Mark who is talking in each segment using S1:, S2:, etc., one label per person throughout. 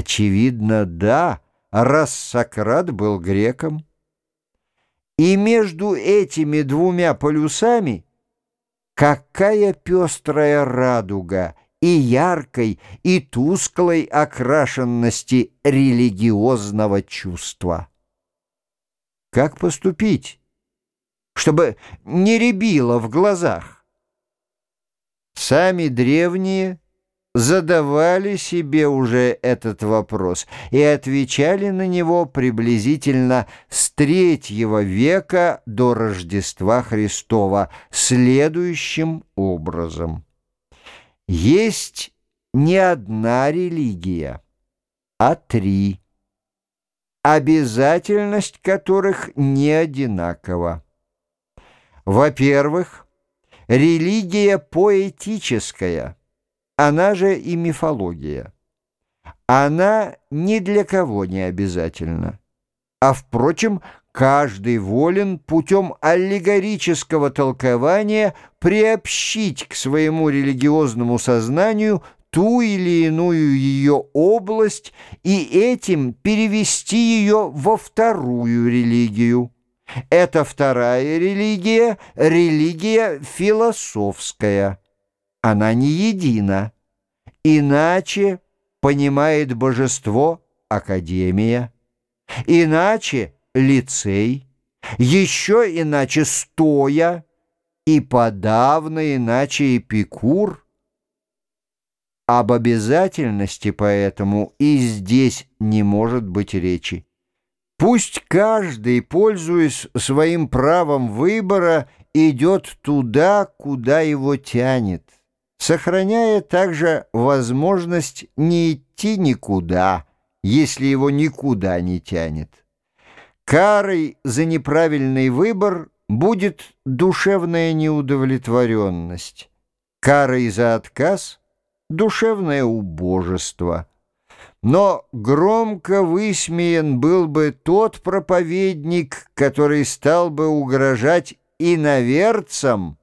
S1: Очевидно, да, раз Сократ был греком. И между этими двумя полюсами какая пестрая радуга и яркой, и тусклой окрашенности религиозного чувства. Как поступить, чтобы не рябило в глазах? Сами древние задавали себе уже этот вопрос и отвечали на него приблизительно с третьего века до Рождества Христова следующим образом. Есть не одна религия, а три, обязательность которых не одинакова. Во-первых, религия поэтическая – она же и мифология. Она ни для кого не обязательна. А, впрочем, каждый волен путем аллегорического толкования приобщить к своему религиозному сознанию ту или иную ее область и этим перевести ее во вторую религию. Эта вторая религия – религия философская она не едина. Иначе понимает божество Академия, иначе лицей, еще иначе стоя, и подавно иначе Эпикур. Об обязательности поэтому и здесь не может быть речи. Пусть каждый, пользуясь своим правом выбора, идет туда, куда его тянет сохраняя также возможность не идти никуда, если его никуда не тянет. Карой за неправильный выбор будет душевная неудовлетворенность, карой за отказ — душевное убожество. Но громко высмеян был бы тот проповедник, который стал бы угрожать иноверцам,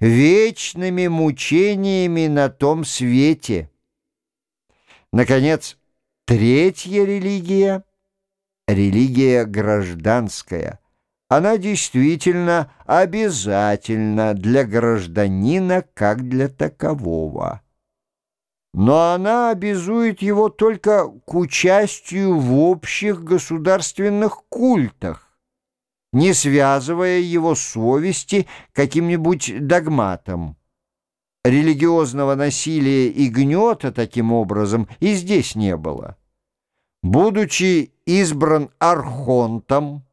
S1: вечными мучениями на том свете. Наконец, третья религия — религия гражданская. Она действительно обязательна для гражданина как для такового. Но она обязует его только к участию в общих государственных культах, не связывая его совести каким-нибудь догматом. Религиозного насилия и гнета таким образом и здесь не было. Будучи избран архонтом,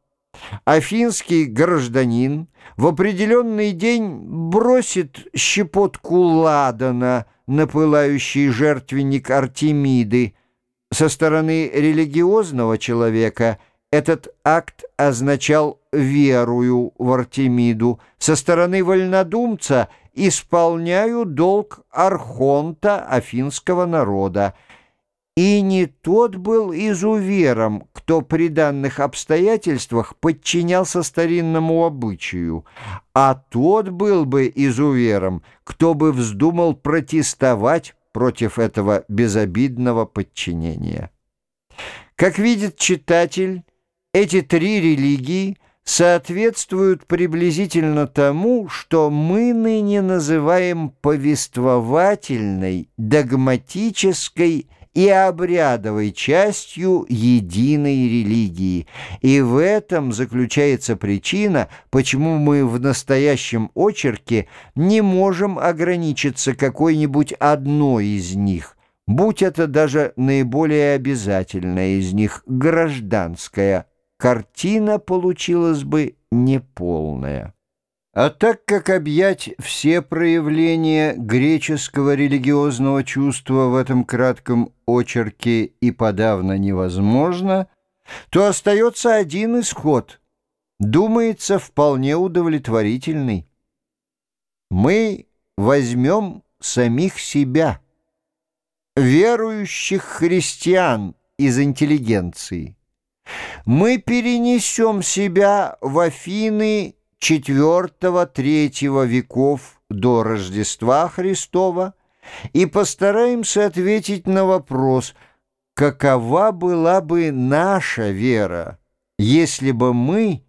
S1: афинский гражданин в определенный день бросит щепотку ладана на пылающий жертвенник Артемиды. Со стороны религиозного человека – этот акт означал «верую в Артемиду». Со стороны вольнодумца «исполняю долг архонта афинского народа». И не тот был изувером, кто при данных обстоятельствах подчинялся старинному обычаю, а тот был бы изувером, кто бы вздумал протестовать против этого безобидного подчинения. Как видит читатель, эти три религии соответствуют приблизительно тому, что мы ныне называем повествовательной, догматической и обрядовой частью единой религии. И в этом заключается причина, почему мы в настоящем очерке не можем ограничиться какой-нибудь одной из них, будь это даже наиболее обязательная из них, гражданская картина получилась бы неполная. А так как объять все проявления греческого религиозного чувства в этом кратком очерке и подавно невозможно, то остается один исход, думается, вполне удовлетворительный. Мы возьмем самих себя, верующих христиан из интеллигенции, мы перенесем себя в Афины IV-III веков до Рождества Христова и постараемся ответить на вопрос, какова была бы наша вера, если бы мы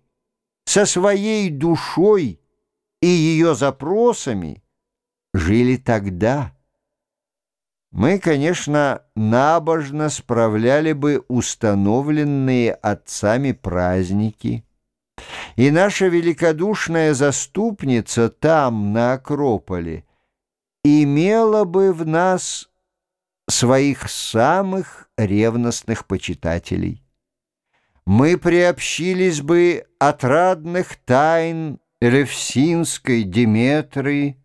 S1: со своей душой и ее запросами жили тогда. Мы, конечно, набожно справляли бы установленные отцами праздники, и наша великодушная заступница там, на Акрополе, имела бы в нас своих самых ревностных почитателей. Мы приобщились бы отрадных тайн Левсинской Деметры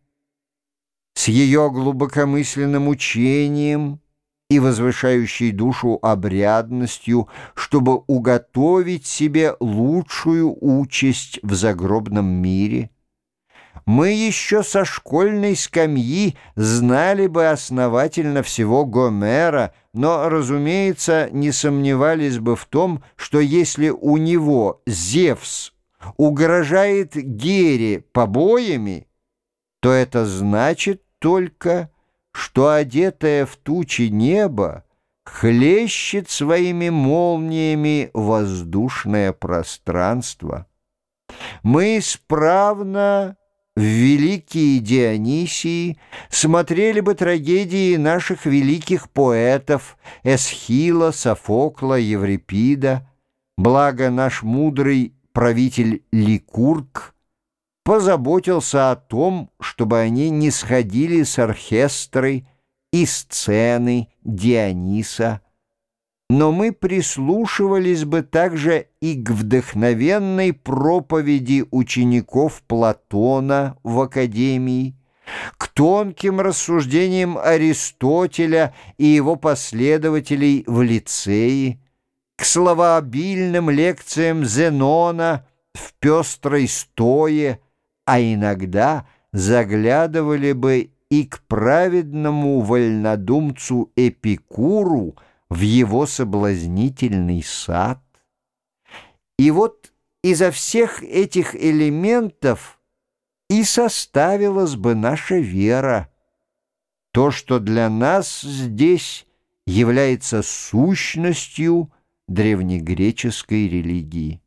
S1: с ее глубокомысленным учением и возвышающей душу обрядностью, чтобы уготовить себе лучшую участь в загробном мире – мы еще со школьной скамьи знали бы основательно всего Гомера, но, разумеется, не сомневались бы в том, что если у него Зевс угрожает Гере побоями, то это значит только, что одетое в тучи небо хлещет своими молниями воздушное пространство. Мы исправно в великие Дионисии смотрели бы трагедии наших великих поэтов Эсхила, Софокла, Еврипида, благо наш мудрый правитель Ликург позаботился о том, чтобы они не сходили с оркестрой и сцены Диониса, но мы прислушивались бы также и к вдохновенной проповеди учеников Платона в Академии, к тонким рассуждениям Аристотеля и его последователей в лицее, к словообильным лекциям Зенона в пестрой стое, а иногда заглядывали бы и к праведному вольнодумцу Эпикуру, в его соблазнительный сад. И вот изо всех этих элементов и составилась бы наша вера, то, что для нас здесь является сущностью древнегреческой религии.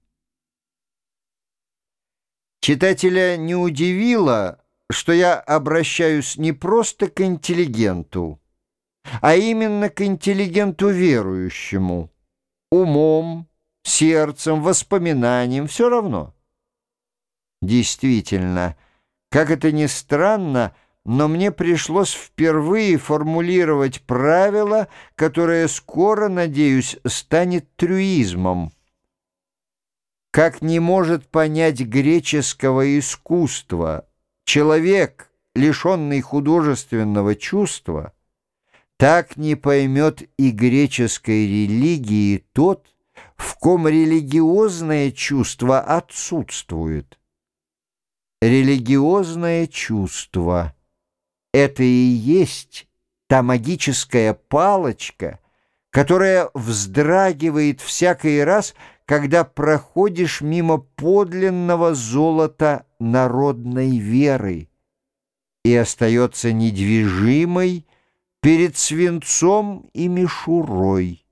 S1: Читателя не удивило, что я обращаюсь не просто к интеллигенту, а именно к интеллигенту верующему, умом, сердцем, воспоминанием, все равно. Действительно, как это ни странно, но мне пришлось впервые формулировать правило, которое скоро, надеюсь, станет трюизмом. Как не может понять греческого искусства человек, лишенный художественного чувства, так не поймет и греческой религии тот, в ком религиозное чувство отсутствует. Религиозное чувство — это и есть та магическая палочка, которая вздрагивает всякий раз, когда проходишь мимо подлинного золота народной веры и остается недвижимой, перед свинцом и мишурой.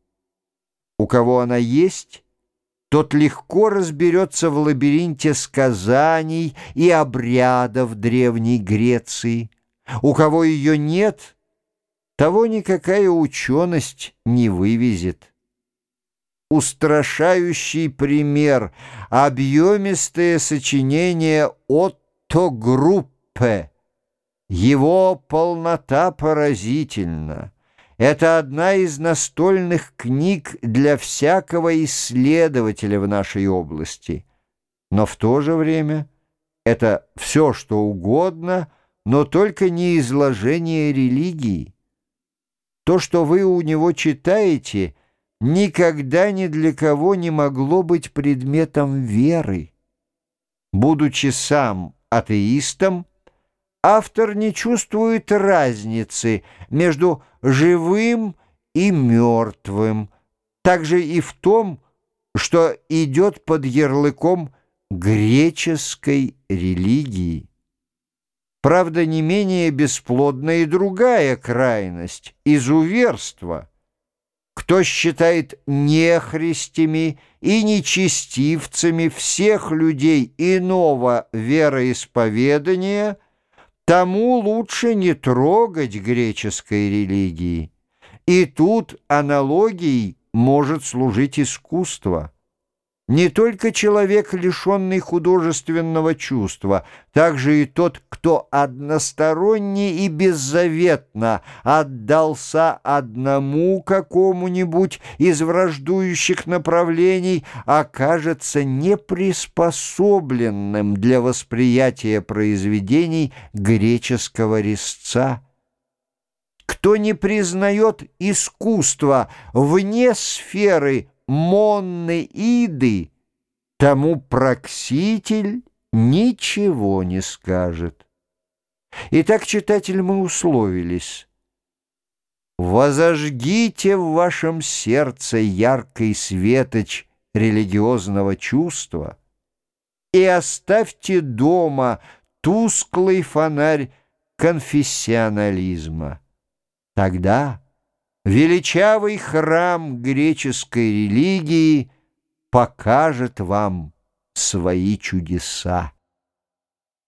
S1: У кого она есть, тот легко разберется в лабиринте сказаний и обрядов Древней Греции. У кого ее нет, того никакая ученость не вывезет. Устрашающий пример — объемистое сочинение Отто Группе — его полнота поразительна. Это одна из настольных книг для всякого исследователя в нашей области. Но в то же время это все, что угодно, но только не изложение религии. То, что вы у него читаете, никогда ни для кого не могло быть предметом веры. Будучи сам атеистом, автор не чувствует разницы между живым и мертвым, также и в том, что идет под ярлыком греческой религии. Правда, не менее бесплодна и другая крайность – изуверство. кто считает нехристями и нечестивцами всех людей иного вероисповедания, тому лучше не трогать греческой религии. И тут аналогией может служить искусство. Не только человек, лишенный художественного чувства, также и тот, кто односторонне и беззаветно отдался одному какому-нибудь из враждующих направлений, окажется неприспособленным для восприятия произведений греческого резца. Кто не признает искусство вне сферы Монны-Иды, тому прокситель ничего не скажет. Итак, читатель, мы условились. Возожгите в вашем сердце яркий светоч религиозного чувства и оставьте дома тусклый фонарь конфессионализма. Тогда величавый храм греческой религии покажет вам свои чудеса.